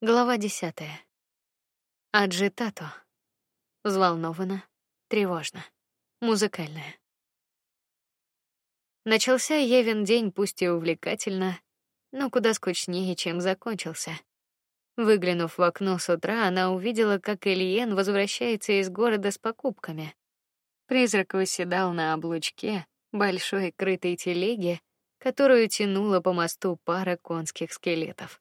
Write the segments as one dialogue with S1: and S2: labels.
S1: Глава десятая. Аджитато. Взволнованно, тревожно, музыкальная. Начался Евин день пусть и увлекательно, но куда скучнее, чем закончился. Выглянув в окно с утра, она увидела, как Ильен возвращается из города с покупками. Призрак восседал на облучке большой крытой телеги, которую тянула по мосту пара конских скелетов.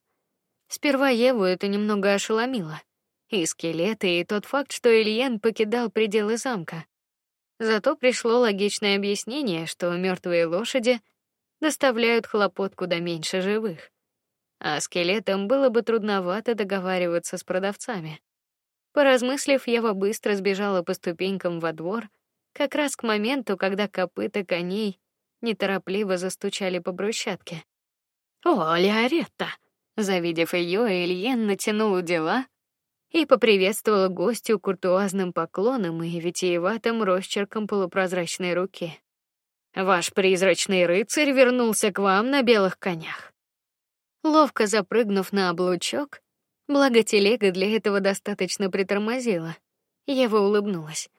S1: Сперва Еву это немного ошеломило. И скелеты, и тот факт, что Ильен покидал пределы замка. Зато пришло логичное объяснение, что мертвые лошади доставляют хлопот куда меньше живых. А скелетам было бы трудновато договариваться с продавцами. Поразмыслив, Ева быстро сбежала по ступенькам во двор, как раз к моменту, когда копыта коней неторопливо застучали по брусчатке. "О, Лиаретта!" Завидев ее, Ильен натянул дела и поприветствовал гостью куртуазным поклоном и витиеватым росчерком полупрозрачной руки. Ваш призрачный рыцарь вернулся к вам на белых конях. Ловко запрыгнув на облучок, благо телега для этого достаточно притормозила, Ева улыбнулась.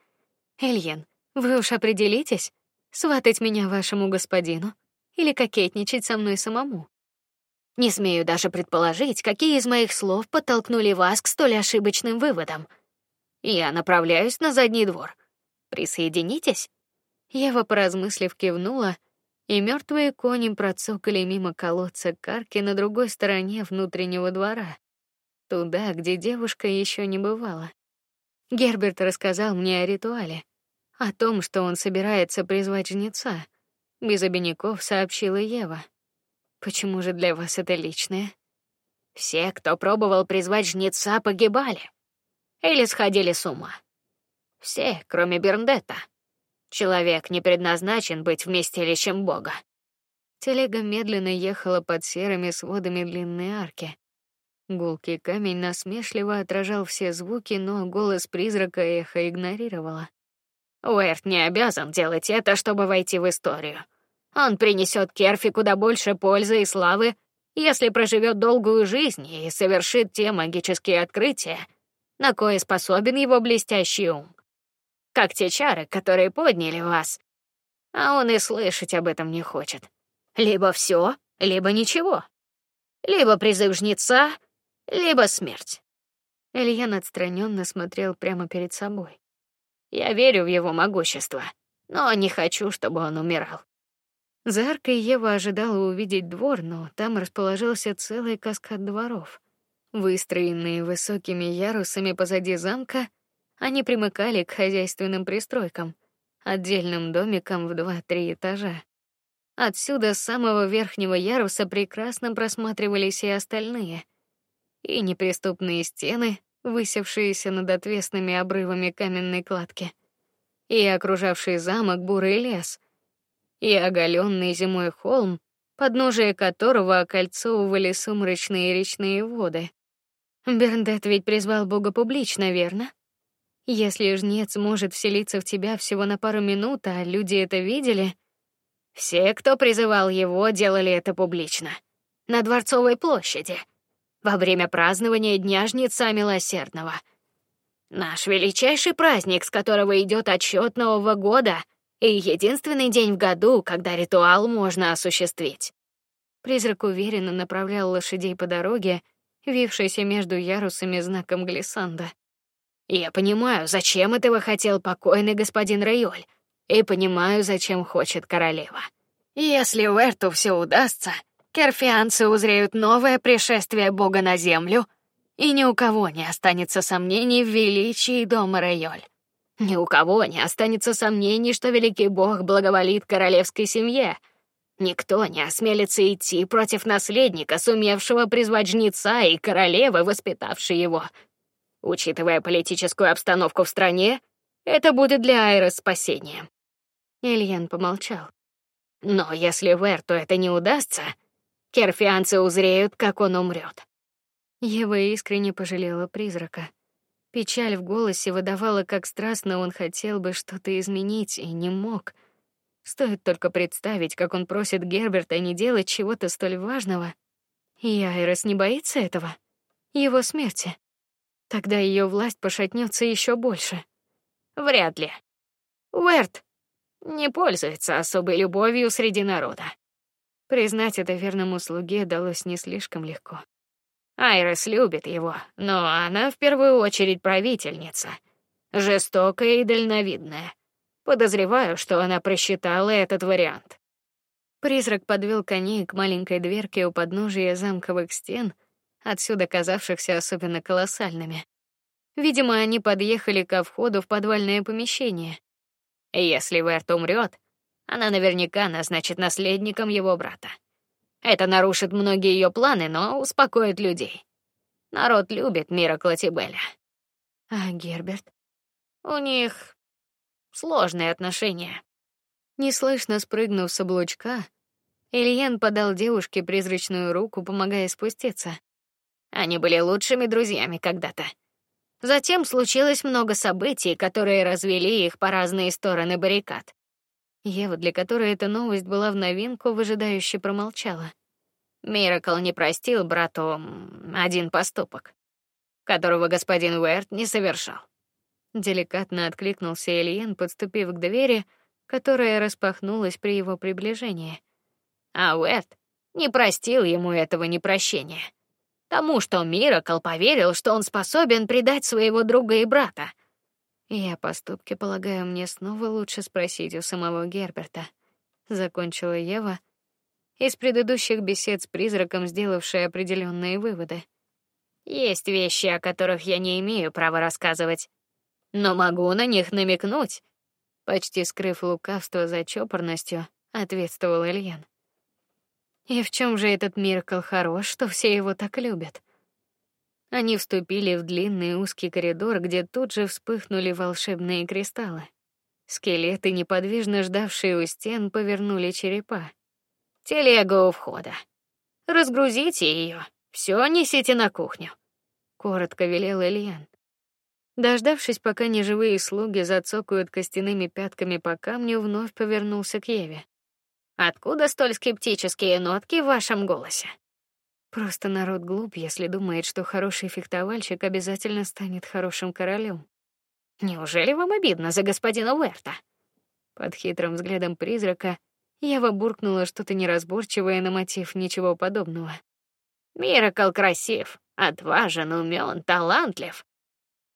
S1: Ильен, вы уж определитесь, сватать меня вашему господину или кокетничать со мной самому. Не смею даже предположить, какие из моих слов подтолкнули вас к столь ошибочным выводам. Я направляюсь на задний двор. Присоединитесь? Ева, поразмыслив, кивнула, и мертвые кони процокали мимо колодца карки на другой стороне внутреннего двора, туда, где девушка еще не бывала. Герберт рассказал мне о ритуале, о том, что он собирается призвать жнеца. Без обиняков сообщила Ева. Почему же для вас это личное? Все, кто пробовал призвать жнеца, погибали или сходили с ума. Все, кроме Берндетта. Человек не предназначен быть вместилищем Бога. Телега медленно ехала под серыми сводами длинной арки. Гулкий камень насмешливо отражал все звуки, но голос призрака эхо игнорировало. Уэрт не обязан делать это, чтобы войти в историю. Он принесет Керфи куда больше пользы и славы, если проживет долгую жизнь и совершит те магические открытия, на кое способен его блестящий ум. Как те чары, которые подняли вас. А он и слышать об этом не хочет. Либо все, либо ничего. Либо призыв жнеца, либо смерть. Ильян отстраненно смотрел прямо перед собой. Я верю в его могущество, но не хочу, чтобы он умирал. За аркой Ева ожидала увидеть двор, но там расположился целый каскад дворов. Выстроенные высокими ярусами позади замка, они примыкали к хозяйственным пристройкам, отдельным домикам в два-три этажа. Отсюда с самого верхнего яруса прекрасно просматривались и остальные, и неприступные стены, высевшиеся над отвесными обрывами каменной кладки, и окружавший замок бурый лес — и оголенный зимой холм, подножие которого окольцовывали сумрачные речные воды. Берндет ведь призвал Бога публично, верно? Если жнец может вселиться в тебя всего на пару минут, а люди это видели, все, кто призывал его, делали это публично, на дворцовой площади, во время празднования Дня жнеца милосердного. Наш величайший праздник, с которого идет отсчет Нового года — и единственный день в году, когда ритуал можно осуществить. Призрак уверенно направлял лошадей по дороге, вившейся между ярусами знаком глиссанда. Я понимаю, зачем этого хотел покойный господин Райоль, и понимаю, зачем хочет королева. Если Уэрту все удастся, керфианцы узреют новое пришествие Бога на землю, и ни у кого не останется сомнений в величии дома Райоль. Ни у кого не останется сомнений, что великий бог благоволит королевской семье. Никто не осмелится идти против наследника, сумевшего призвать жнеца и королевы, воспитавшей его. Учитывая политическую обстановку в стране, это будет для Айры спасением. Ильян помолчал. Но если Верту это не удастся, керфианцы узреют, как он умрет. Ева искренне пожалела призрака. Печаль в голосе выдавала, как страстно он хотел бы что-то изменить и не мог. Стоит только представить, как он просит Герберта не делать чего-то столь важного. И Айрес не боится этого. его смерти. Тогда ее власть пошатнется еще больше.
S2: Вряд ли. Уэрт не пользуется особой любовью среди народа.
S1: Признать это верному слуге далось не слишком легко.
S2: Айрис любит его, но она в первую очередь правительница, жестокая и дальновидная. Подозреваю, что она просчитала этот вариант.
S1: Призрак подвел коней к маленькой дверке у подножия замковых стен, отсюда казавшихся особенно колоссальными. Видимо, они подъехали ко входу в подвальное помещение.
S2: Если Верт умрет, она наверняка назначит наследником его брата. Это нарушит многие ее планы, но успокоит людей. Народ любит Мира Клатибеля.
S1: А Герберт?
S2: У них сложные отношения.
S1: Неслышно спрыгнув с облучка, Ильян подал девушке призрачную руку, помогая спуститься.
S2: Они были лучшими друзьями когда-то. Затем случилось много событий, которые развели их по разные стороны баррикад.
S1: Ева, для которой эта новость была в новинку, выжидающе промолчала.
S2: Миракл не простил брату один поступок, которого господин Уэрт не совершал.
S1: Деликатно откликнулся Элиен, подступив к двери, которая распахнулась при его приближении.
S2: А Уэрт не простил ему этого непрощения. Тому, что Миракл поверил, что он способен предать своего друга и брата.
S1: И о поступке, полагаю, мне снова лучше спросить у самого Герберта. Закончила Ева, из предыдущих бесед с призраком сделавшая определенные выводы.
S2: Есть вещи, о которых я не имею права рассказывать, но могу на них намекнуть.
S1: Почти скрыв лукавство за чопорностью, ответствовал Ильян. И в чем же этот Миркл хорош, что все его так любят? Они вступили в длинный узкий коридор, где тут же вспыхнули волшебные кристаллы. Скелеты, неподвижно ждавшие у стен, повернули черепа.
S2: Телега у входа. Разгрузите ее, все несите на кухню.
S1: Коротко велел Ильян. Дождавшись, пока неживые слуги зацокают костяными пятками по камню, вновь повернулся к Еве.
S2: Откуда столь скептические нотки в вашем голосе?
S1: Просто народ глуп, если думает, что хороший фехтовальщик обязательно станет хорошим королем.
S2: Неужели вам обидно за господина Уэрта?
S1: Под хитрым взглядом призрака Ева буркнула что-то неразборчивое на мотив ничего подобного.
S2: Миракл красив, отважен, умен, талантлив.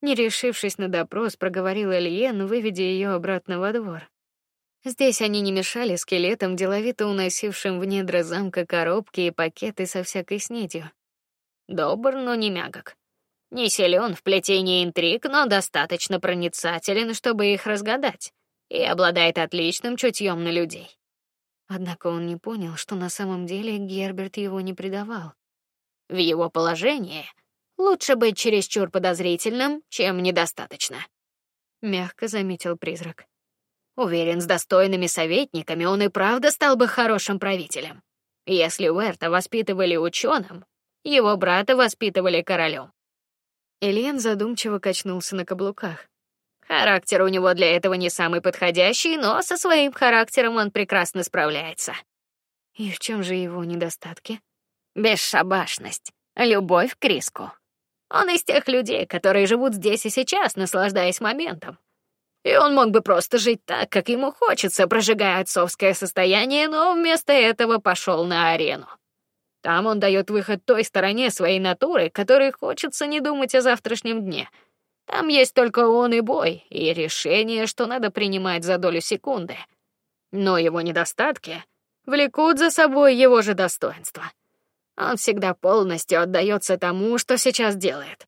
S1: Не решившись на допрос, проговорила Лиен, выведя ее обратно во двор. Здесь они не мешали скелетам, деловито уносившим в недра замка коробки и пакеты со всякой снедью.
S2: Добр, но не мягок. Не силен в плетении интриг, но достаточно проницателен, чтобы их разгадать, и обладает отличным чутьем на людей.
S1: Однако он не понял, что на самом деле Герберт его не предавал.
S2: В его положении лучше быть чересчур подозрительным, чем недостаточно,
S1: мягко заметил призрак.
S2: Уверен, с достойными советниками он и правда стал бы хорошим правителем. Если Уэрта воспитывали ученым, его брата воспитывали королем.
S1: Элен задумчиво качнулся на каблуках.
S2: Характер у него для этого не самый подходящий, но со своим характером он прекрасно справляется.
S1: И в чем же его недостатки?
S2: Бесшабашность, любовь к риску. Он из тех людей, которые живут здесь и сейчас, наслаждаясь моментом. И он мог бы просто жить так, как ему хочется, прожигая отцовское состояние, но вместо этого пошел на арену. Там он дает выход той стороне своей натуры, которой хочется не думать о завтрашнем дне. Там есть только он и бой, и решение, что надо принимать за долю секунды. Но его недостатки влекут за собой его же достоинство. Он всегда полностью отдается тому, что сейчас делает.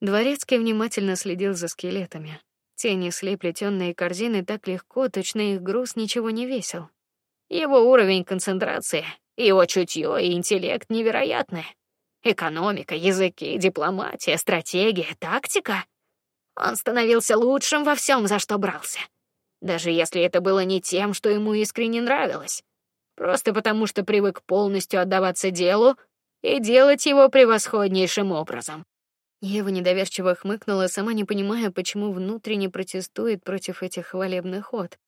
S1: Дворецкий внимательно следил за скелетами. Те несли плетённые корзины так легко, точно их груз ничего не весил.
S2: Его уровень концентрации, его чутье и интеллект невероятны. Экономика, языки, дипломатия, стратегия, тактика. Он становился лучшим во всем, за что брался. Даже если это было не тем, что ему искренне нравилось. Просто потому, что привык полностью отдаваться делу и делать его превосходнейшим образом.
S1: Ева недоверчиво хмыкнула, сама не понимая, почему внутренне протестует против этих хвалебных ход.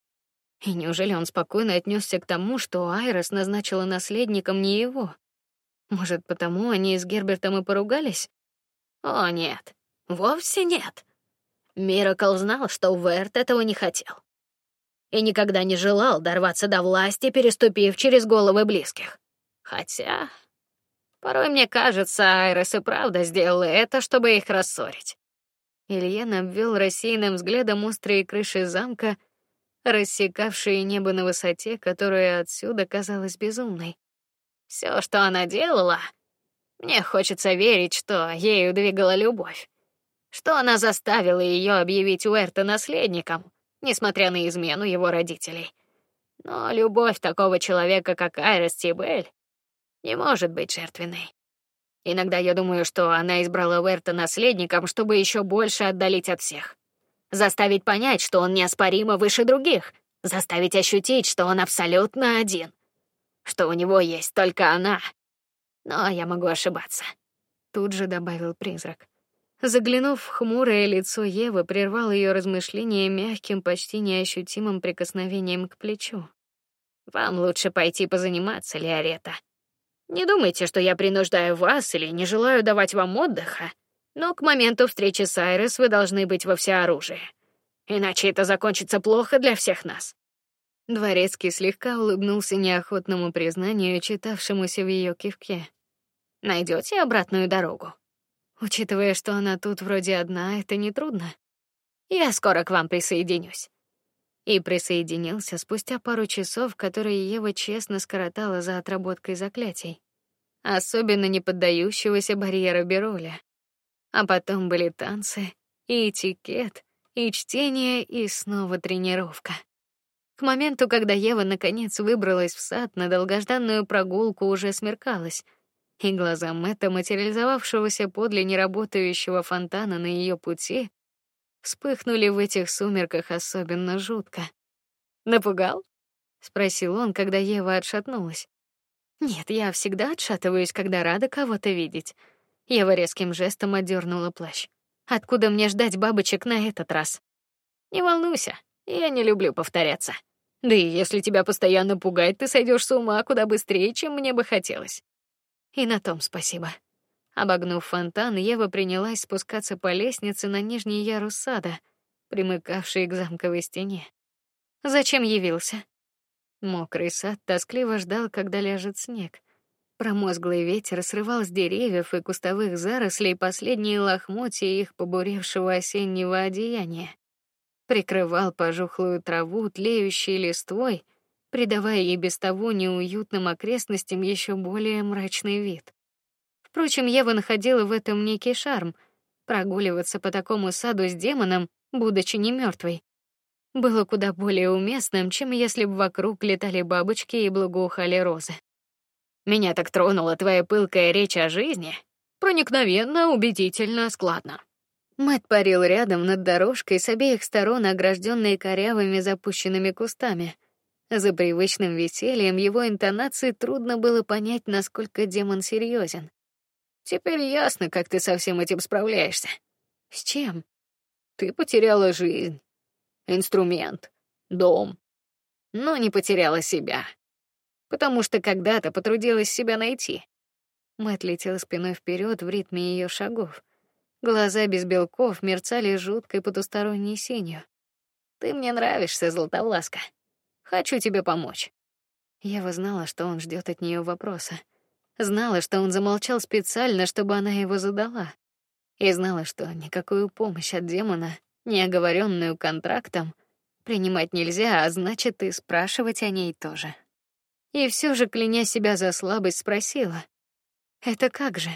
S1: И неужели он спокойно отнесся к тому, что Айрос назначила наследником не его? Может, потому они с Гербертом и поругались?
S2: О, нет. Вовсе нет. Миракл знал, что Верт этого не хотел. И никогда не желал дорваться до власти, переступив через головы близких. Хотя порой мне кажется, Айрес и правда сделала это, чтобы их рассорить. Ильян обвел рассеянным взглядом острые крыши замка, рассекавшие небо на высоте, которая отсюда казалась безумной. Все, что она делала, мне хочется верить, что ею двигала любовь, что она заставила ее объявить Уэрта наследником, несмотря на измену его родителей. Но любовь такого человека, как Айрес Тибель, не может быть жертвенной. Иногда я думаю, что она избрала Уэрта наследником, чтобы еще больше отдалить от всех, заставить понять, что он неоспоримо выше других, заставить ощутить, что он абсолютно один что у него есть только она. Но я могу ошибаться. Тут же добавил призрак. Заглянув в хмурое лицо Евы, прервал ее размышления мягким, почти неощутимым прикосновением к плечу. Вам лучше пойти позаниматься, Лиарета. Не думайте, что я принуждаю вас или не желаю давать вам отдыха, но к моменту встречи с Айрес вы должны быть во всеоружии. Иначе это закончится плохо для всех нас. Дворецкий слегка улыбнулся неохотному признанию, читавшемуся в ее кивке. Найдете обратную дорогу? Учитывая, что она тут вроде одна, это не трудно. Я скоро к вам присоединюсь. И присоединился спустя пару часов, которые Ева честно скоротала за отработкой заклятий, особенно не поддающегося барьера Бероля. А потом были танцы, и этикет, и чтение, и снова тренировка. К моменту, когда Ева наконец выбралась в сад на долгожданную прогулку, уже смеркалось, и глаза Мэтта, материализовавшегося подле неработающего фонтана на ее пути, вспыхнули в этих сумерках особенно жутко. Напугал? спросил он, когда Ева отшатнулась. Нет, я всегда отшатываюсь, когда рада кого-то видеть. Ева резким жестом отдернула плащ. Откуда мне ждать бабочек на этот раз? Не волнуйся, я не люблю повторяться. Да и если тебя постоянно пугать, ты сойдешь с ума куда быстрее, чем мне бы хотелось. И на том спасибо. Обогнув фонтан, Ева принялась спускаться по лестнице на нижний ярус сада, примыкавший к замковой стене. Зачем явился? Мокрый сад тоскливо ждал, когда ляжет снег. Промозглый ветер срывал с деревьев и кустовых зарослей последние лохмотья их побуревшего осеннего одеяния прикрывал пожухлую траву тлеющей листвой, придавая ей без того неуютным окрестностям еще более мрачный вид. Впрочем, Ева находила в этом некий шарм. Прогуливаться по такому саду с демоном, будучи не мертвой, было куда более уместным, чем если бы вокруг летали бабочки и благоухали розы. Меня так тронула твоя пылкая речь о жизни, проникновенно, убедительно, складно. Мэт парил рядом над дорожкой с обеих сторон, огражденной корявыми запущенными кустами. За привычным весельем его интонации трудно было понять, насколько демон серьезен. Теперь ясно, как ты со всем этим справляешься. С чем? Ты потеряла жизнь, инструмент, дом, но не потеряла себя, потому что когда-то потрудилась себя найти. Мэт летел спиной вперед в ритме ее шагов. Глаза без белков мерцали жуткой потусторонней синью. Ты мне нравишься, Златовласка. Хочу тебе помочь. Я знала, что он ждет от нее вопроса. Знала, что он замолчал специально, чтобы она его задала. И знала, что никакую помощь от демона, не оговоренную контрактом, принимать нельзя, а значит, и спрашивать о ней тоже. И все же, кляня себя за слабость, спросила: "Это как же?"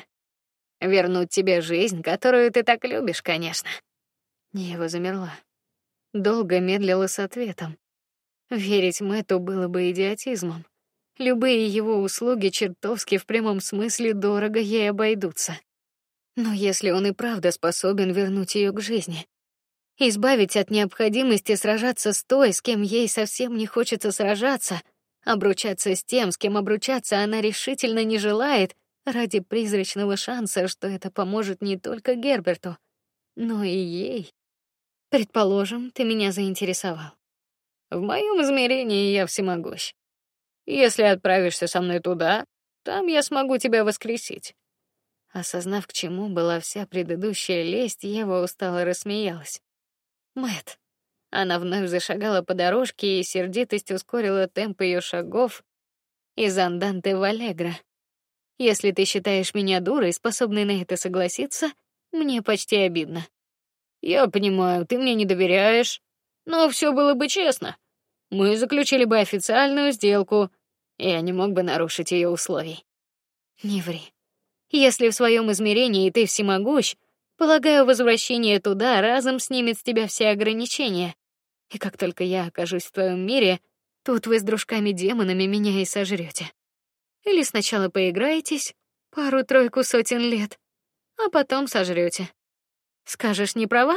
S2: Вернуть тебе жизнь, которую ты так любишь, конечно. Ева замерла. Долго медлила с ответом. Верить Мэту было бы идиотизмом. Любые его услуги чертовски в прямом смысле дорого ей обойдутся. Но если он и правда способен вернуть ее к жизни, избавить от необходимости сражаться с той, с кем ей совсем не хочется сражаться, обручаться с тем, с кем обручаться она решительно не желает, ради призрачного шанса, что это поможет не только Герберту, но и ей. Предположим, ты меня заинтересовал. В моем измерении я всемогущ. Если отправишься со мной туда, там я смогу тебя воскресить.
S1: Осознав, к чему была вся предыдущая лесть, Ева устало рассмеялась. Мэт. Она вновь зашагала по дорожке, и сердитость ускорила темп ее шагов из анданте в аллегро. Если ты считаешь меня дурой, способной на это согласиться, мне почти обидно. Я понимаю, ты мне не доверяешь, но все было бы честно. Мы заключили бы официальную сделку, и я не мог бы нарушить ее условий. Не ври. Если в своем измерении ты всемогущ, полагаю, возвращение туда разом снимет с тебя все ограничения. И как только я окажусь в твоем мире, тут вы с дружками-демонами меня и сожрете. Или сначала поиграетесь пару-тройку сотен лет, а потом сожрете. Скажешь, не права?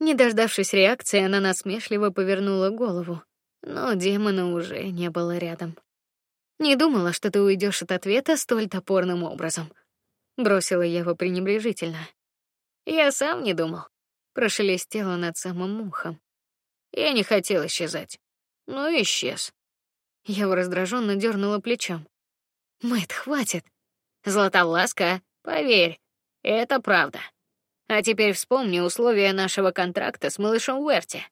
S1: Не дождавшись реакции, она насмешливо повернула голову, но демона уже не было рядом. Не думала, что ты уйдешь от ответа столь топорным образом бросила Ева пренебрежительно. Я сам не думал, прошелестело над самым ухом. Я не хотел исчезать, но исчез. Ева раздраженно дернула плечом. Мэт, хватит. Златовласка, поверь, это правда. А теперь вспомни условия нашего контракта с малышом Уэрти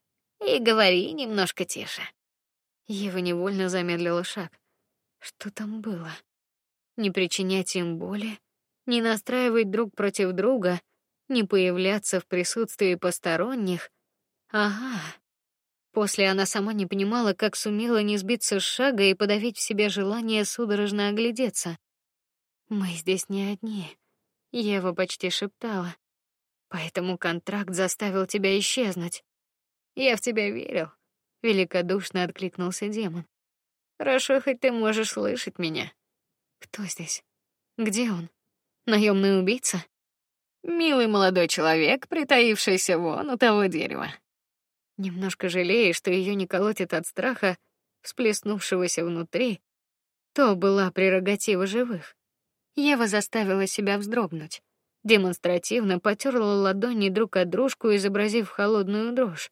S1: и говори немножко тише. Ева невольно замедлила шаг. Что там было? Не причинять им боли, не настраивать друг против друга, не появляться в присутствии посторонних. Ага. После она сама не понимала, как сумела не сбиться с шага и подавить в себе желание судорожно оглядеться. Мы здесь не одни. Ева почти шептала. Поэтому контракт заставил тебя исчезнуть. Я в тебя верил. Великодушно откликнулся демон. Хорошо, хоть ты можешь слышать меня. Кто здесь? Где он? Наемный убийца? Милый молодой человек, притаившийся вон у того дерева. Немножко жалея, что ее не колотит от страха, всплеснувшегося внутри, то была прерогатива живых. Ева заставила себя вздрогнуть, демонстративно потерла ладони друг от дружку, изобразив холодную дрожь.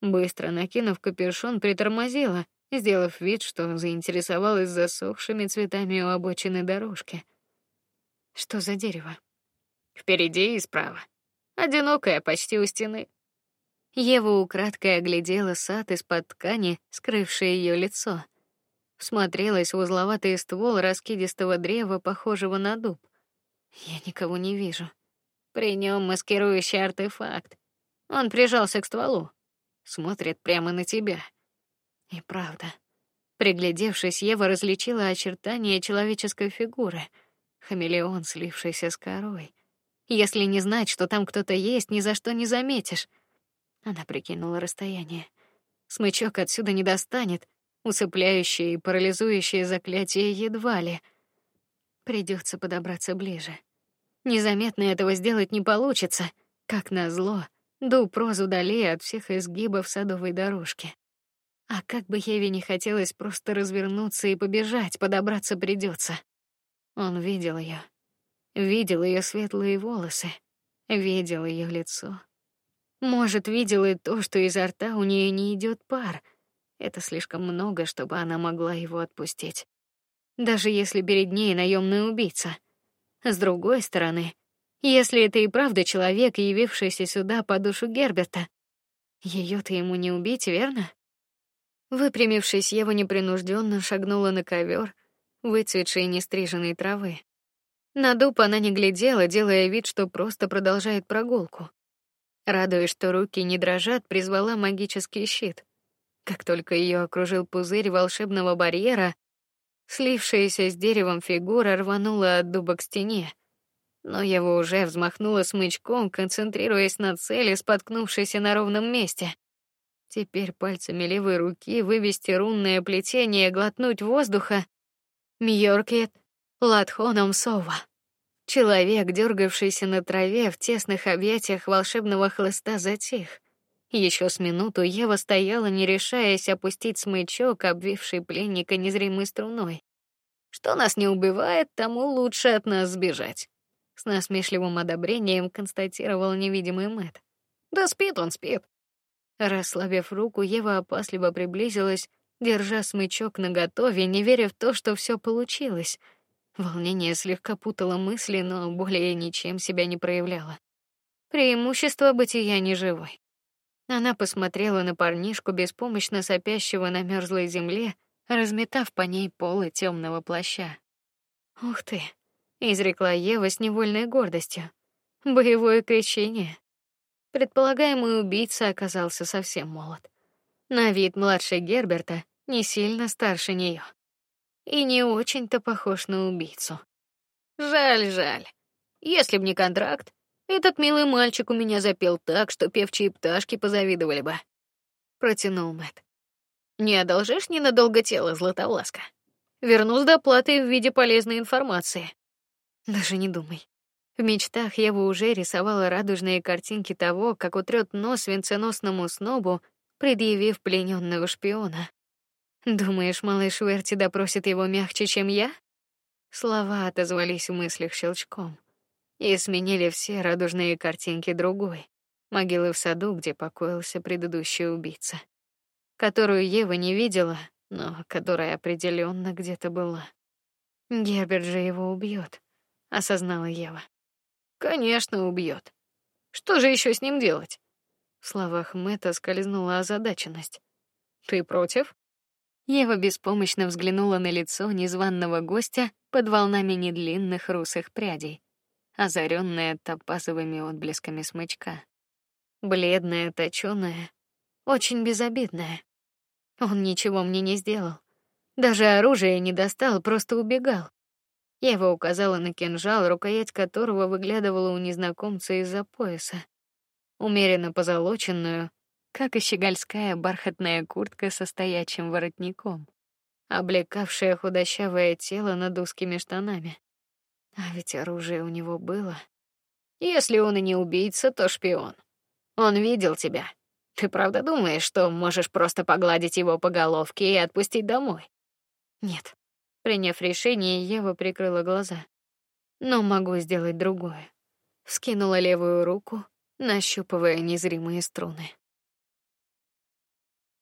S1: Быстро накинув капюшон, притормозила, сделав вид, что заинтересовалась засохшими цветами у обочины дорожки. Что за дерево? Впереди и справа. Одинокая, почти у стены. Ева украдкой оглядела сад из-под ткани, скрывшей ее лицо. Всмотрелась в узловатый ствол раскидистого древа, похожего на дуб. Я никого не вижу. При нем маскирующий артефакт. Он прижался к стволу, смотрит прямо на тебя. И правда, приглядевшись, Ева различила очертания человеческой фигуры — хамелеон, слившийся с корой. Если не знать, что там кто-то есть, ни за что не заметишь. Она прикинула расстояние. Смычок отсюда не достанет, усыпляющее и парализующее заклятие едва ли. Придется подобраться ближе. Незаметно этого сделать не получится, как назло. Дуб роз удали от всех изгибов садовой дорожки. А как бы Еве не хотелось просто развернуться и побежать, подобраться придется. Он видел ее, видел ее светлые волосы, видел ее лицо. Может, видел и то, что изо рта у нее не идет пар. Это слишком много, чтобы она могла его отпустить. Даже если перед ней наемный убийца. С другой стороны, если это и правда человек, явившийся сюда по душу Герберта, ее-то ему не убить, верно? Выпрямившись, Ева непринужденно шагнула на ковер, выцветшей нестриженной травы. На дуб она не глядела, делая вид, что просто продолжает прогулку. Радуясь, что руки не дрожат, призвала магический щит. Как только ее окружил пузырь волшебного барьера, слившаяся с деревом фигура рванула от дуба к стене. Но его уже взмахнула смычком, концентрируясь на цели, споткнувшейся на ровном месте. Теперь пальцами левой руки вывести рунное плетение, глотнуть воздуха Мьоркет Латхоном Сова. Человек, дергавшийся на траве в тесных объятиях волшебного хлыста, затих. Еще с минуту Ева стояла, не решаясь опустить смычок, обвивший пленника незримой струной. Что нас не убивает, тому лучше от нас сбежать. С насмешливым одобрением констатировал невидимый Мэт. Да спит он, спит. Расслабив руку, Ева опасливо приблизилась держа смычок наготове, не веря в то, что все получилось. Волнение слегка путало мысли, но более ничем себя не проявляло. Преимущество бытия неживой. Она посмотрела на парнишку, беспомощно сопящего на мерзлой земле, разметав по ней полы темного плаща. Ух ты, изрекла Ева с невольной гордостью. Боевое крещение. Предполагаемый убийца оказался совсем молод. На вид младше Герберта, не сильно старше нее, и не очень-то похож на убийцу.
S2: Жаль, жаль. Если б не контракт, этот милый мальчик у меня запел так, что певчие пташки позавидовали бы. Протянул Мэт. Не одолжишь ненадолго тело, Златовласка? Верну с доплатой в виде полезной информации.
S1: Даже не думай. В мечтах бы уже рисовала радужные картинки того, как утрет нос венценосному снобу, предъявив плененного шпиона. Думаешь, малыш Верти допросит его мягче, чем я? Слова отозвались в мыслях щелчком и сменили все радужные картинки другой могилы в саду, где покоился предыдущий убийца, которую Ева не видела, но которая определенно где-то была. Герберт же его убьет, осознала Ева.
S2: Конечно, убьет. Что же еще с ним делать?
S1: В словах Мэтта скользнула озадаченность.
S2: Ты против?
S1: Ева беспомощно взглянула на лицо незваного гостя под волнами недлинных русых прядей, озаренное топазовыми отблесками смычка. Бледная, точёная, очень безобидная. Он ничего мне не сделал. Даже оружие не достал, просто убегал. Ева указала на кинжал, рукоять которого выглядывала у незнакомца из-за пояса. Умеренно позолоченную, как и щегольская бархатная куртка со стоячим воротником, облекавшая худощавое тело над узкими штанами. А ведь оружие у него было.
S2: Если он и не убийца, то шпион. Он видел тебя. Ты правда думаешь, что можешь просто погладить его по головке и отпустить домой?
S1: Нет. Приняв решение, Ева прикрыла глаза. Но могу сделать другое. Вскинула левую руку, нащупывая незримые струны.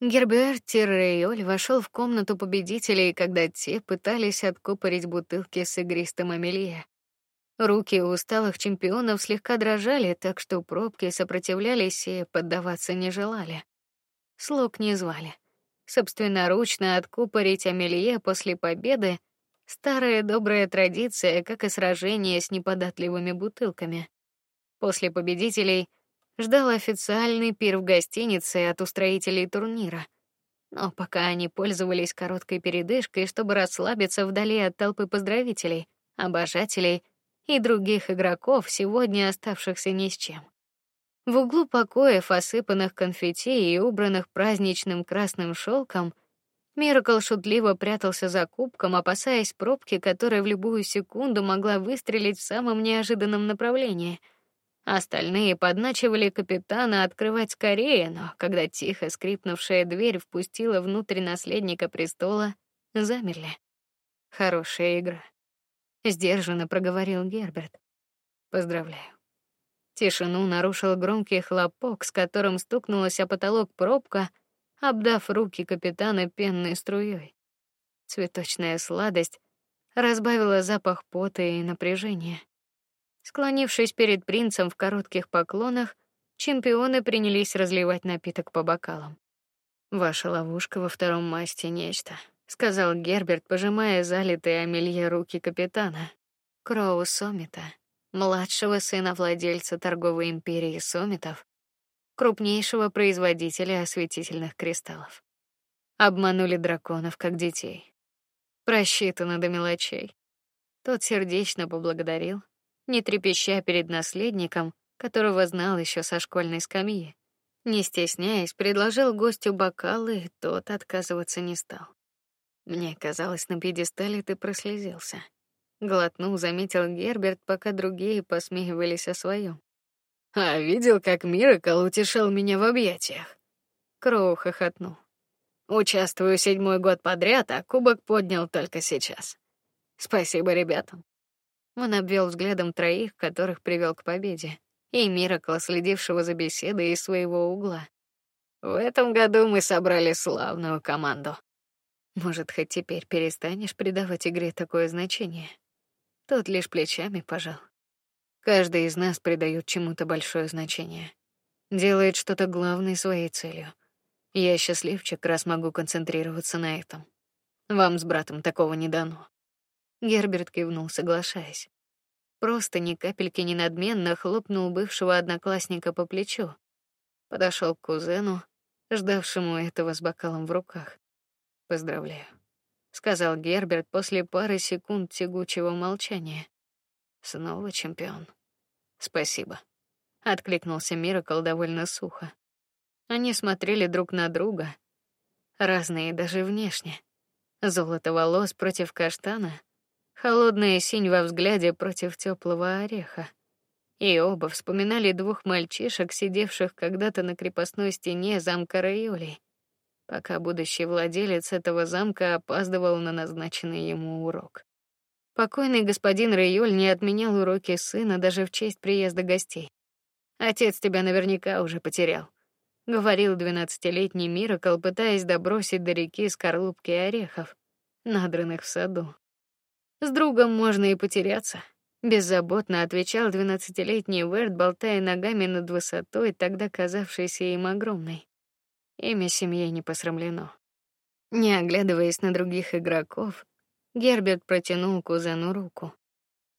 S1: Герберт Тиррейоль вошел в комнату победителей, когда те пытались откупорить бутылки с игристым амелье. Руки у усталых чемпионов слегка дрожали, так что пробки сопротивлялись и поддаваться не желали. Слуг не звали. Собственноручно откупорить амелье после победы старая добрая традиция, как и сражение с неподатливыми бутылками. После победителей ждал официальный пир в гостинице от устроителей турнира. Но пока они пользовались короткой передышкой, чтобы расслабиться вдали от толпы поздравителей, обожателей и других игроков, сегодня оставшихся ни с чем. В углу покоев, осыпанных конфетти и убранных праздничным красным шелком, Миракл шутливо прятался за кубком, опасаясь пробки, которая в любую секунду могла выстрелить в самом неожиданном направлении — Остальные подначивали капитана открывать скорее, но когда тихо скрипнувшая дверь впустила внутрь наследника престола, замерли. Хорошая игра, сдержанно проговорил Герберт. Поздравляю. Тишину нарушил громкий хлопок, с которым стукнулась о потолок пробка, обдав руки капитана пенной струей. Цветочная сладость разбавила запах пота и напряжения. Склонившись перед принцем в коротких поклонах, чемпионы принялись разливать напиток по бокалам. Ваша ловушка во втором масте нечто, сказал Герберт, пожимая залитые амелье руки капитана. Кроу Сомита, младшего сына владельца торговой империи Сомитов, крупнейшего производителя осветительных кристаллов. Обманули драконов как детей. Просчитано до мелочей. Тот сердечно поблагодарил, не трепеща перед наследником, которого знал еще со школьной скамьи. Не стесняясь, предложил гостю бокалы, тот отказываться не стал. Мне казалось, на пьедестале ты прослезился. Глотнул, заметил Герберт, пока другие посмеивались о своем. А видел, как Миракл утешал меня в объятиях. Кроу хохотнул. Участвую седьмой год подряд, а кубок поднял только сейчас. Спасибо ребятам. Он обвел взглядом троих, которых привел к победе, и Миракла, следившего за беседой из своего угла. В этом году мы собрали славную команду. Может, хоть теперь перестанешь придавать игре такое значение? Тот лишь плечами пожал. Каждый из нас придает чему-то большое значение, делает что-то главной своей целью. Я счастливчик, раз могу концентрироваться на этом. Вам с братом такого не дано. Герберт кивнул, соглашаясь. Просто ни капельки не надменно хлопнул бывшего одноклассника по плечу. Подошел к кузену, ждавшему этого с бокалом в руках. Поздравляю, сказал Герберт после пары секунд тягучего молчания. Снова чемпион. Спасибо, откликнулся Миракл довольно сухо. Они смотрели друг на друга, разные даже внешне. Золото волос против каштана, холодная синь во взгляде против теплого ореха. И оба вспоминали двух мальчишек, сидевших когда-то на крепостной стене замка Райоли, пока будущий владелец этого замка опаздывал на назначенный ему урок. Покойный господин Райоль не отменял уроки сына даже в честь приезда гостей. Отец тебя наверняка уже потерял, говорил двенадцатилетний Миракл, пытаясь добросить до реки скорлупки орехов, надранных в саду. С другом можно и потеряться, беззаботно отвечал двенадцатилетний Верт, болтая ногами над высотой, тогда казавшейся им огромной. Имя семьи не посрамлено. Не оглядываясь на других игроков, Герберт протянул кузену руку.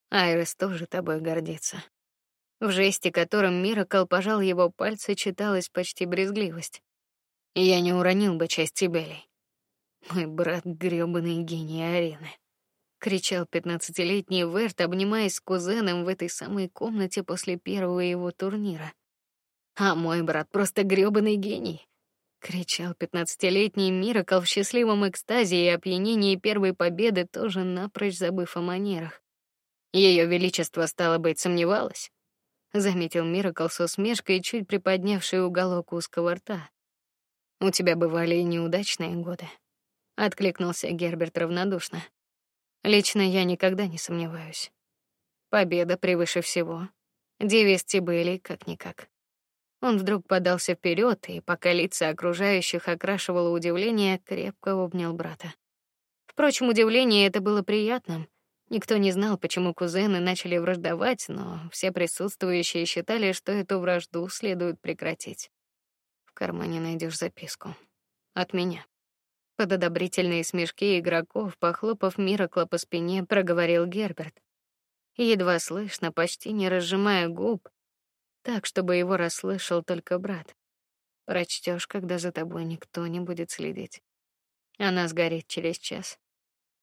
S1: Айрис тоже тобой гордится. В жесте, которым Миракл пожал его пальцы, читалась почти брезгливость. Я не уронил бы часть Тибелей. Мой брат грёбаный гений арены, кричал пятнадцатилетний Верт, обнимаясь с кузеном в этой самой комнате после первого его турнира. А мой брат просто грёбаный гений, кричал пятнадцатилетний Миракл в счастливом экстазе и опьянении первой победы, тоже напрочь забыв о манерах. Ее величество стало быть сомневалось заметил Миракл с усмешкой, чуть приподнявший уголок узкого рта. У тебя бывали и неудачные годы, откликнулся Герберт равнодушно. Лично я никогда не сомневаюсь. Победа превыше всего. Девиз Тибели как никак. Он вдруг подался вперед и, пока лица окружающих окрашивало удивление, крепко обнял брата. Впрочем, удивление это было приятным. Никто не знал, почему кузены начали враждовать, но все присутствующие считали, что эту вражду следует прекратить. В кармане найдешь записку от меня. Под одобрительные смешки игроков, похлопав Миракла по спине, проговорил Герберт. Едва слышно, почти не разжимая губ, так чтобы его расслышал только брат. Прочтешь, когда за тобой никто не будет следить. Она сгорит через час.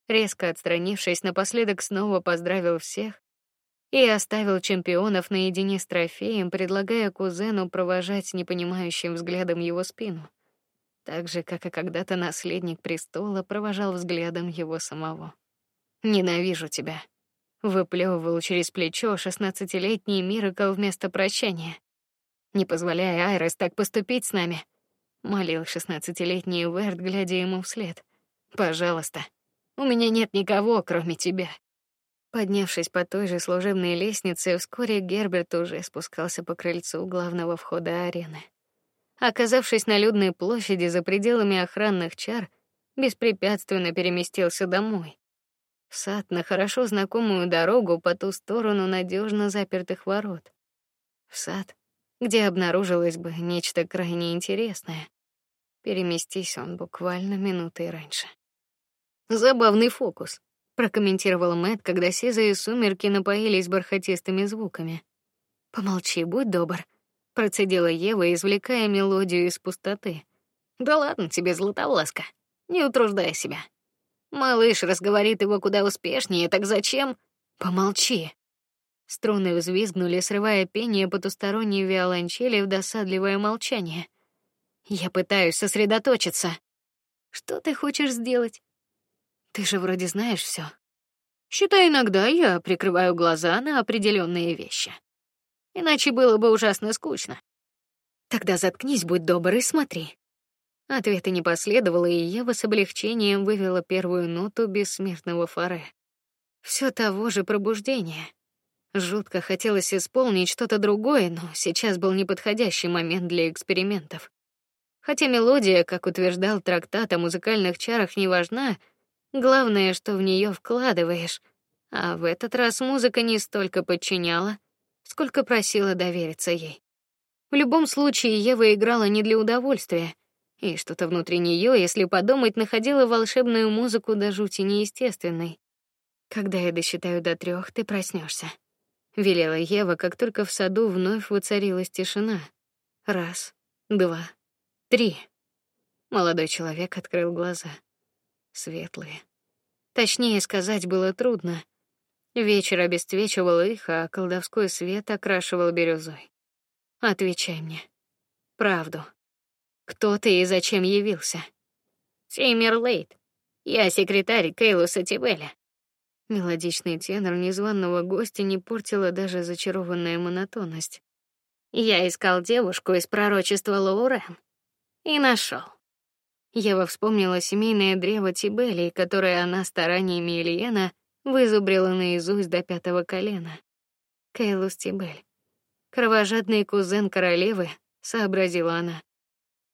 S1: Резко отстранившись, напоследок снова поздравил всех и оставил чемпионов наедине с трофеем, предлагая кузену провожать непонимающим взглядом его спину, так же как и когда-то наследник престола провожал взглядом его самого. Ненавижу тебя, выплевывал через плечо шестнадцатилетний Миракл вместо прощания. Не позволяй Айрес так поступить с нами, молил шестнадцатилетний Верт, глядя ему вслед. Пожалуйста. У меня нет никого, кроме тебя. Поднявшись по той же служебной лестнице, вскоре Герберт уже спускался по крыльцу главного входа арены. Оказавшись на людной площади за пределами охранных чар, беспрепятственно переместился домой. Сад на хорошо знакомую дорогу по ту сторону надежно запертых ворот. В сад, где обнаружилось бы нечто крайне интересное. Переместись он буквально минутой раньше. Забавный фокус, прокомментировала Мэт, когда сизые сумерки напоились бархатистыми звуками. Помолчи, будь добр, процедила Ева, извлекая мелодию из пустоты. Да ладно тебе, Златовласка, не утруждай себя. Малыш разговорит его куда успешнее, так зачем? Помолчи. Струны взвизгнули, срывая пение потусторонней виолончели в досадливое молчание. Я пытаюсь сосредоточиться. Что ты хочешь сделать? Ты же вроде знаешь все. Считай, иногда я прикрываю глаза на определенные вещи. Иначе было бы ужасно скучно. Тогда заткнись, будь добр и смотри. Ответа не последовало, и Ева с облегчением вывела первую ноту бессмертного фаре. Все того же пробуждения. Жутко хотелось исполнить что-то другое, но сейчас был неподходящий момент для экспериментов. Хотя мелодия, как утверждал трактат о музыкальных чарах, не важна, Главное, что в нее вкладываешь. А в этот раз музыка не столько подчиняла, сколько просила довериться ей. В любом случае Ева играла не для удовольствия, и что-то внутри нее, если подумать, находило волшебную музыку до жути неестественной. Когда я досчитаю до трех, ты проснешься, велела Ева, как только в саду вновь воцарилась тишина. Раз, два, три. Молодой человек открыл глаза. Светлые. Точнее сказать было трудно. Вечер обесцвечивал их, а колдовской свет окрашивал бирюзой. Отвечай мне. Правду. Кто ты и зачем явился?
S2: Тимир Лейт. Я секретарь Кейлуса Тибеля.
S1: Мелодичный тенор незваного гостя не портила даже зачарованная монотонность.
S2: Я искал девушку из пророчества Лаурен и нашел.
S1: Ева вспомнила семейное древо Тибели, которое она стараниями Ильена вызубрила наизусть до пятого колена. Кейлус Тибель, кровожадный кузен королевы, сообразила она.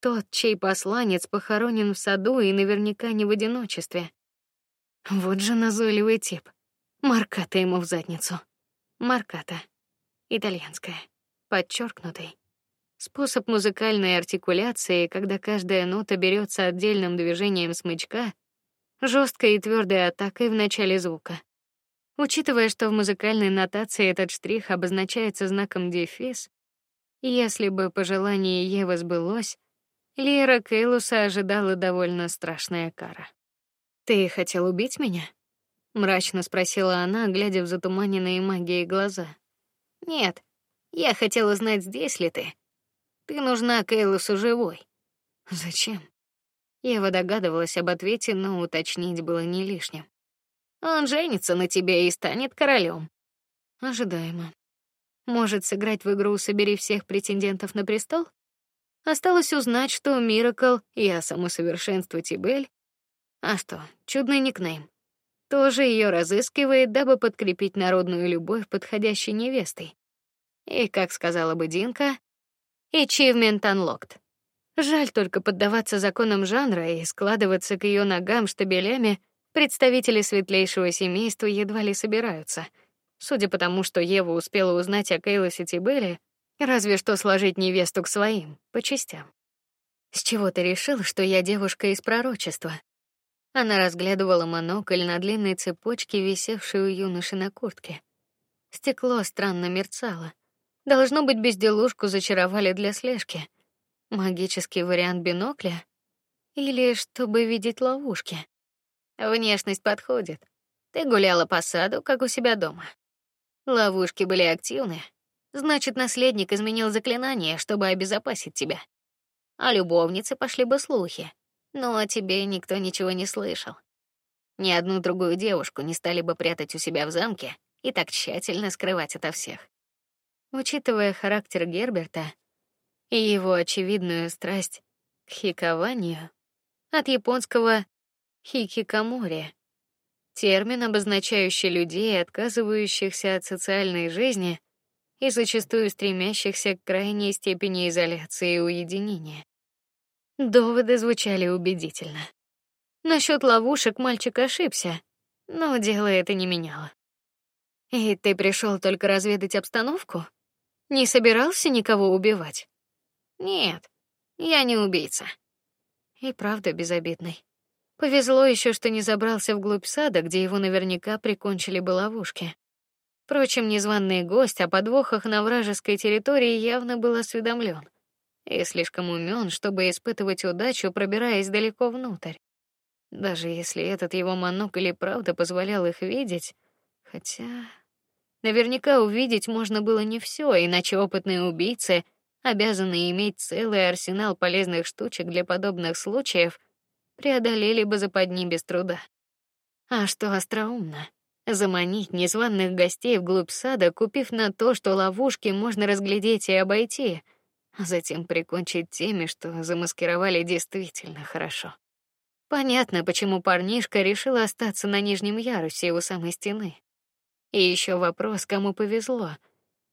S1: Тот, чей посланец похоронен в саду и наверняка не в одиночестве. Вот же назойливый тип. Марката ему в задницу. Марката. Итальянская. Подчеркнутый. Способ музыкальной артикуляции, когда каждая нота берется отдельным движением смычка, жесткой и твердой атакой в начале звука. Учитывая, что в музыкальной нотации этот штрих обозначается знаком дефис, если бы пожелание Евы сбылось, Лера Кейлуса ожидала довольно страшная кара. Ты хотел убить меня? мрачно спросила она, глядя в затуманенные магией глаза.
S2: Нет. Я хотел узнать, здесь ли ты. Ты нужна Кейлусу живой.
S1: Зачем? Ева догадывалась об ответе, но уточнить было не лишним.
S2: Он женится на тебе и станет королем.
S1: Ожидаемо. Может сыграть в игру «Собери всех претендентов на престол»? Осталось узнать, что Миракл, я само совершенство Тибель, а что, чудный никнейм, тоже ее разыскивает, дабы подкрепить народную любовь подходящей невестой. И, как сказала бы Динка, achievement unlocked. Жаль только поддаваться законам жанра и складываться к ее ногам штабелями представители светлейшего семейства едва ли собираются. Судя по тому, что Ева успела узнать о Кейлосе Тибеле, Разве что сложить невесту к своим по частям. С чего ты решил, что я девушка из пророчества? Она разглядывала монокль на длинной цепочке, висевшей у юноши на куртке. Стекло странно мерцало. Должно быть, безделушку зачаровали для слежки. Магический вариант бинокля или чтобы видеть ловушки.
S2: Внешность подходит. Ты гуляла по саду, как у себя дома. Ловушки были активны, Значит, наследник изменил заклинание, чтобы обезопасить тебя. А любовнице пошли бы слухи. Но о тебе никто ничего не слышал. Ни одну другую девушку не стали бы прятать у себя в замке и так тщательно скрывать ото всех.
S1: Учитывая характер Герберта и его очевидную страсть к хикованию, от японского хикикамори, термин, обозначающий людей, отказывающихся от социальной жизни, и зачастую стремящихся к крайней степени изоляции и уединения. Доводы звучали убедительно. Насчет ловушек мальчик ошибся, но дело это не меняло. И ты пришел только разведать обстановку? Не собирался никого убивать?
S2: Нет, я не убийца.
S1: И правда безобидный. Повезло еще, что не забрался вглубь сада, где его наверняка прикончили бы ловушки. Впрочем, незваный гость о подвохах на вражеской территории явно был осведомлен и слишком умен, чтобы испытывать удачу, пробираясь далеко внутрь. Даже если этот его монокль и правда позволял их видеть, хотя наверняка увидеть можно было не все, иначе опытные убийцы, обязанные иметь целый арсенал полезных штучек для подобных случаев, преодолели бы западни без труда. А что остроумно? Заманить незваных гостей вглубь сада, купив на то, что ловушки можно разглядеть и обойти, а затем прикончить теми, что замаскировали действительно хорошо. Понятно, почему парнишка решил остаться на нижнем ярусе у самой стены. И еще вопрос, кому повезло.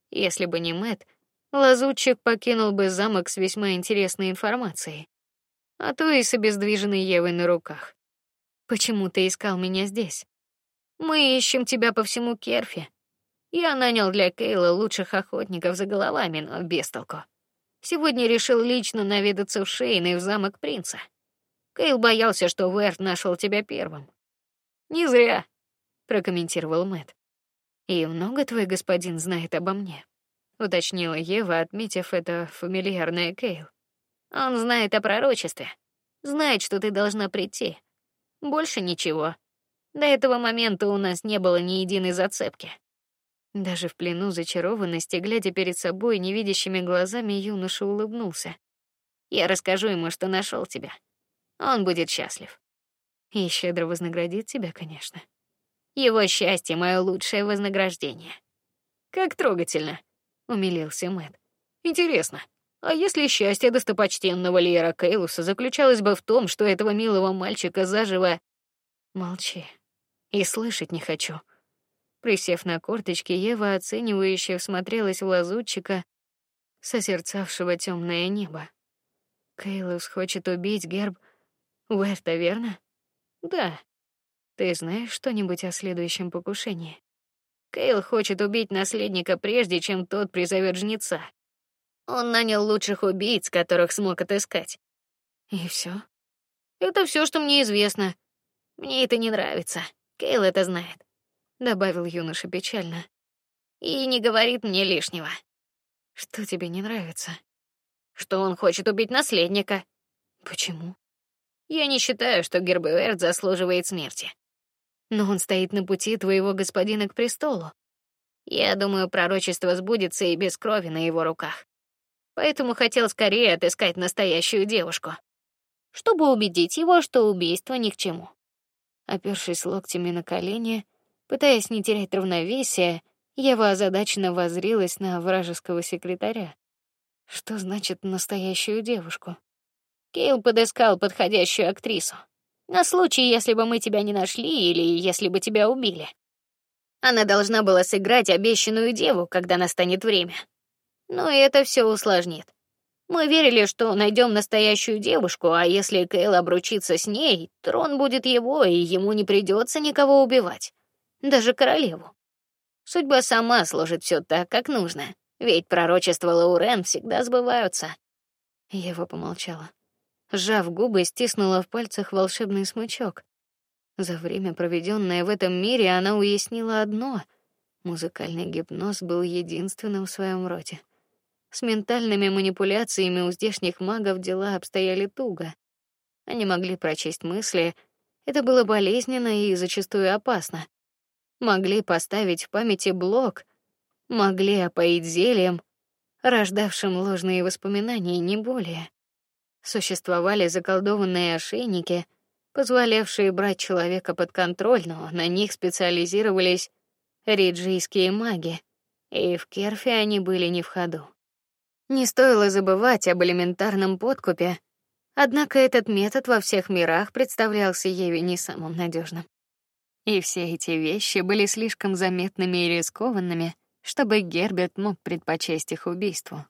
S1: Если бы не Мэт, лазутчик покинул бы замок с весьма интересной информацией, а то и с обездвиженной Евой на руках. Почему ты искал меня здесь? Мы ищем тебя по всему Керфи. Я нанял для Кейла лучших охотников за головами, но без толку. Сегодня решил лично наведаться в Шейн и в замок принца. Кейл боялся, что Верт нашел тебя первым. Не зря, прокомментировал Мэт. И много твой господин знает обо мне, уточнила Ева, отметив это фамильярное Кейл. Он знает о пророчестве, знает, что ты должна прийти. Больше ничего. До этого момента у нас не было ни единой зацепки. Даже в плену зачарованности, глядя перед собой невидящими глазами, юноша улыбнулся. Я расскажу ему, что нашел тебя. Он будет счастлив. И щедро вознаградит тебя, конечно. Его счастье мое лучшее вознаграждение. Как трогательно, умилился Мэт. Интересно, а если счастье достопочтенного Лиера Кейлуса заключалось бы в том, что этого милого мальчика заживо Молчи. И слышать не хочу. Присев на корточки, Ева оценивающе всмотрелась в лазутчика, созерцавшего темное небо. Кейлус хочет убить Герб Уэрта, верно? Да. Ты знаешь что-нибудь о следующем покушении? Кейл хочет убить наследника прежде, чем тот призовет жнеца. Он нанял лучших убийц, которых смог отыскать. И все. Это все, что мне известно. Мне это не нравится. Кейл это знает добавил юноша печально. И не говорит мне лишнего. Что тебе не нравится? Что он хочет убить наследника. Почему? Я не считаю, что Герберт заслуживает смерти. Но он стоит на пути твоего господина к престолу. Я думаю, пророчество сбудется и без крови на его руках. Поэтому хотел скорее отыскать настоящую девушку, чтобы убедить его, что убийство ни к чему. Опершись локтями на колени, Пытаясь не терять равновесия, Ева озадаченно воззрилась на вражеского секретаря. Что значит настоящую девушку? Кейл подыскал подходящую актрису. На случай, если бы мы тебя не нашли или если бы тебя убили. Она должна была сыграть обещанную деву, когда настанет время. Но это все усложнит. Мы верили, что найдем настоящую девушку, а если Кейл обручится с ней, трон будет его, и ему не придется никого убивать даже королеву. Судьба сама сложит все так, как нужно, ведь пророчества Лаурен всегда сбываются. Ева помолчала. Сжав губы, стиснула в пальцах волшебный смычок. За время, проведенное в этом мире, она уяснила одно: музыкальный гипноз был единственным в своем роде. С ментальными манипуляциями у здешних магов дела обстояли туго. Они могли прочесть мысли. Это было болезненно и зачастую опасно могли поставить в памяти блок, могли опоить зельем, рождавшим ложные воспоминания, не более. Существовали заколдованные ошейники, позволявшие брать человека под контроль, но на них специализировались риджийские маги, и в Керфе они были не в ходу. Не стоило забывать об элементарном подкупе, однако этот метод во всех мирах представлялся Еве не самым надежным. И все эти вещи были слишком заметными и рискованными, чтобы Герберт мог предпочесть их убийству.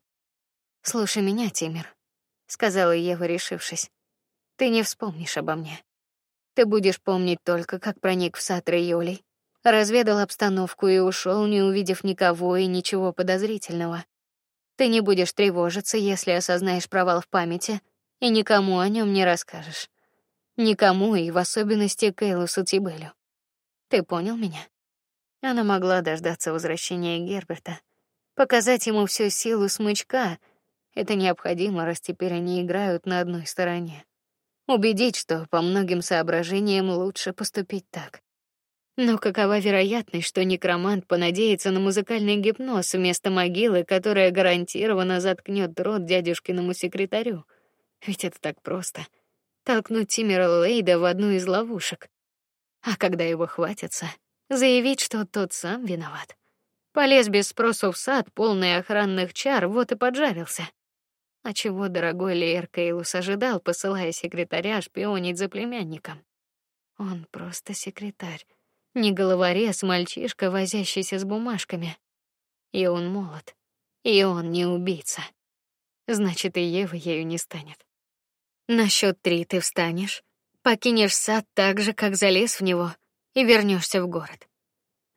S1: Слушай меня, Тимир, сказала Ева, решившись. Ты не вспомнишь обо мне. Ты будешь помнить только, как проник в сад Райоли, разведал обстановку и ушел, не увидев никого и ничего подозрительного. Ты не будешь тревожиться, если осознаешь провал в памяти и никому о нем не расскажешь. Никому и в особенности Кейлусу Тибелю. Ты понял меня? Она могла дождаться возвращения Герберта, показать ему всю силу смычка. Это необходимо, раз теперь они играют на одной стороне. Убедить, что по многим соображениям лучше поступить так. Но какова вероятность, что некромант понадеется на музыкальный гипноз вместо могилы, которая гарантированно заткнет рот дядюшкиному секретарю? Ведь это так просто. Толкнуть Тимера Лейда в одну из ловушек а когда его хватится, заявить, что тот сам виноват. Полез без спросу в сад, полный охранных чар, вот и поджарился. А чего дорогой Леер Кейлус ожидал, посылая секретаря шпионить за племянником? Он просто секретарь, не головорез, мальчишка, возящийся с бумажками. И он молод, и он не убийца. Значит, и Ева ею не станет. На счет три ты встанешь, Покинешь сад так же, как залез в него, и вернешься в город.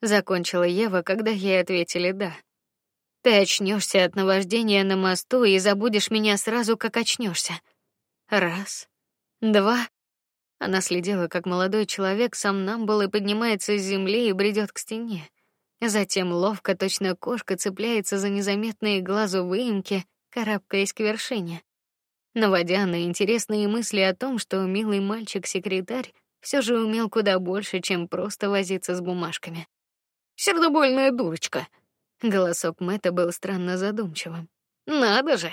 S1: Закончила Ева, когда ей ответили да. Ты очнешься от наваждения на мосту и забудешь меня сразу, как очнешься. Раз, два. Она следила, как молодой человек сам нам был и поднимается с земли и бредет к стене. Затем ловко, точно кошка, цепляется за незаметные глазу выемки, карабкаясь к вершине, наводя на интересные мысли о том, что милый мальчик-секретарь все же умел куда больше, чем просто возиться с бумажками. Сердобольная дурочка. Голосок Мэтта был странно задумчивым. Надо же.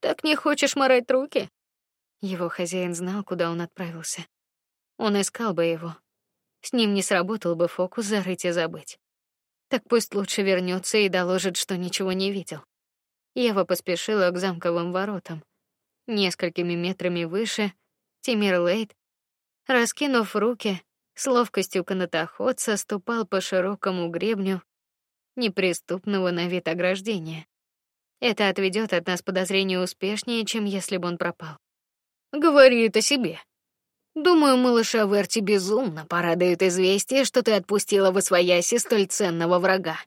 S1: Так не хочешь морать руки? Его хозяин знал, куда он отправился. Он искал бы его. С ним не сработал бы фокус зарыть и забыть. Так пусть лучше вернется и доложит, что ничего не видел. Ева поспешила к замковым воротам. Несколькими метрами выше Тимир Лейт, раскинув руки, с ловкостью канатоходца ступал по широкому гребню неприступного на вид ограждения. Это отведет от нас подозрение успешнее, чем если бы он пропал. Говорит о себе. Думаю, малыша Верти безумно порадует известие, что ты отпустила в освояси столь ценного врага.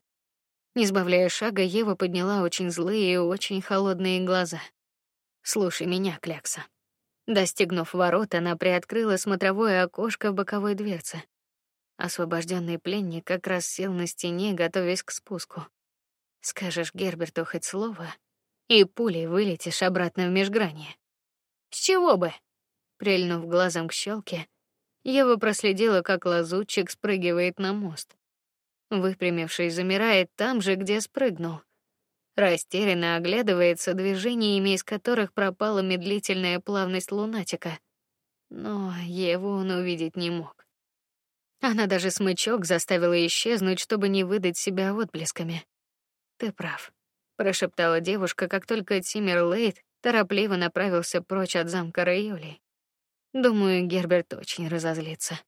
S1: Не сбавляя шага, Ева подняла очень злые и очень холодные глаза. Слушай меня, Клякса. Достигнув ворот, она приоткрыла смотровое окошко в боковой дверце. Освобожденный пленник как раз сел на стене, готовясь к спуску. Скажешь Герберту хоть слово, и пулей вылетишь обратно в межгранье. С чего бы? Прильнув глазом к щелке, Ева проследила, как лазутчик спрыгивает на мост. Выпрямившись, замирает там же, где спрыгнул. Растерянно оглядывается движениями, из которых пропала медлительная плавность лунатика. Но Еву он увидеть не мог. Она даже смычок заставила исчезнуть, чтобы не выдать себя отблесками. Ты прав, прошептала девушка, как только Тимер Лейт торопливо направился прочь от замка Райоли. Думаю, Герберт очень разозлится.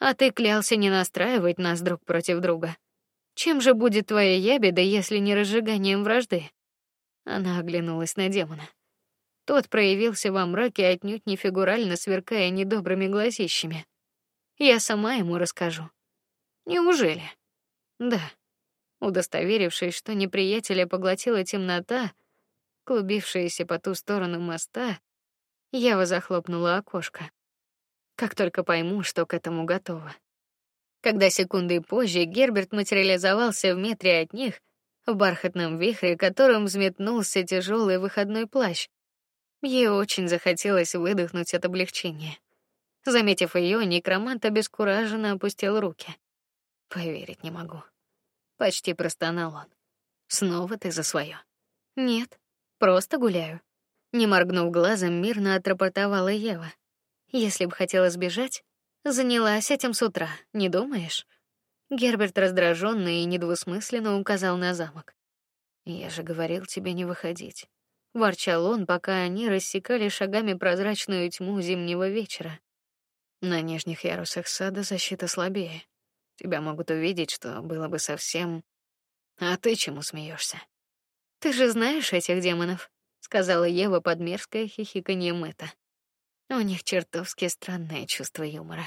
S1: А ты клялся не настраивать нас друг против друга. Чем же будет твоя ябеда, если не разжиганием вражды? Она оглянулась на демона. Тот проявился во мраке отнюдь не фигурально, сверкая недобрыми глазищами. Я сама ему расскажу. Неужели? Да. Удостоверившись, что неприятеля поглотила темнота, клубившаяся по ту сторону моста, я захлопнула окошко. Как только пойму, что к этому готова. Когда секунды позже Герберт материализовался в метре от них, в бархатном вихре, которым взметнулся тяжелый выходной плащ, ей очень захотелось выдохнуть от облегчения. Заметив ее, некромант обескураженно опустил руки. Поверить не могу. Почти простонал он. Снова ты за свое? Нет, Просто гуляю. Не моргнув глазом, мирно отрапортовала Ева. Если бы хотела сбежать, занялась этим с утра, не думаешь? Герберт раздраженно и недвусмысленно указал на замок. Я же говорил тебе не выходить. Ворчал он, пока они рассекали шагами прозрачную тьму зимнего вечера. На нижних ярусах сада защита слабее. Тебя могут увидеть, что было бы совсем. А ты чему смеешься? Ты же знаешь этих демонов, сказала Ева под мерзкое хихиканье Мэтта. У них чертовски странное чувство юмора.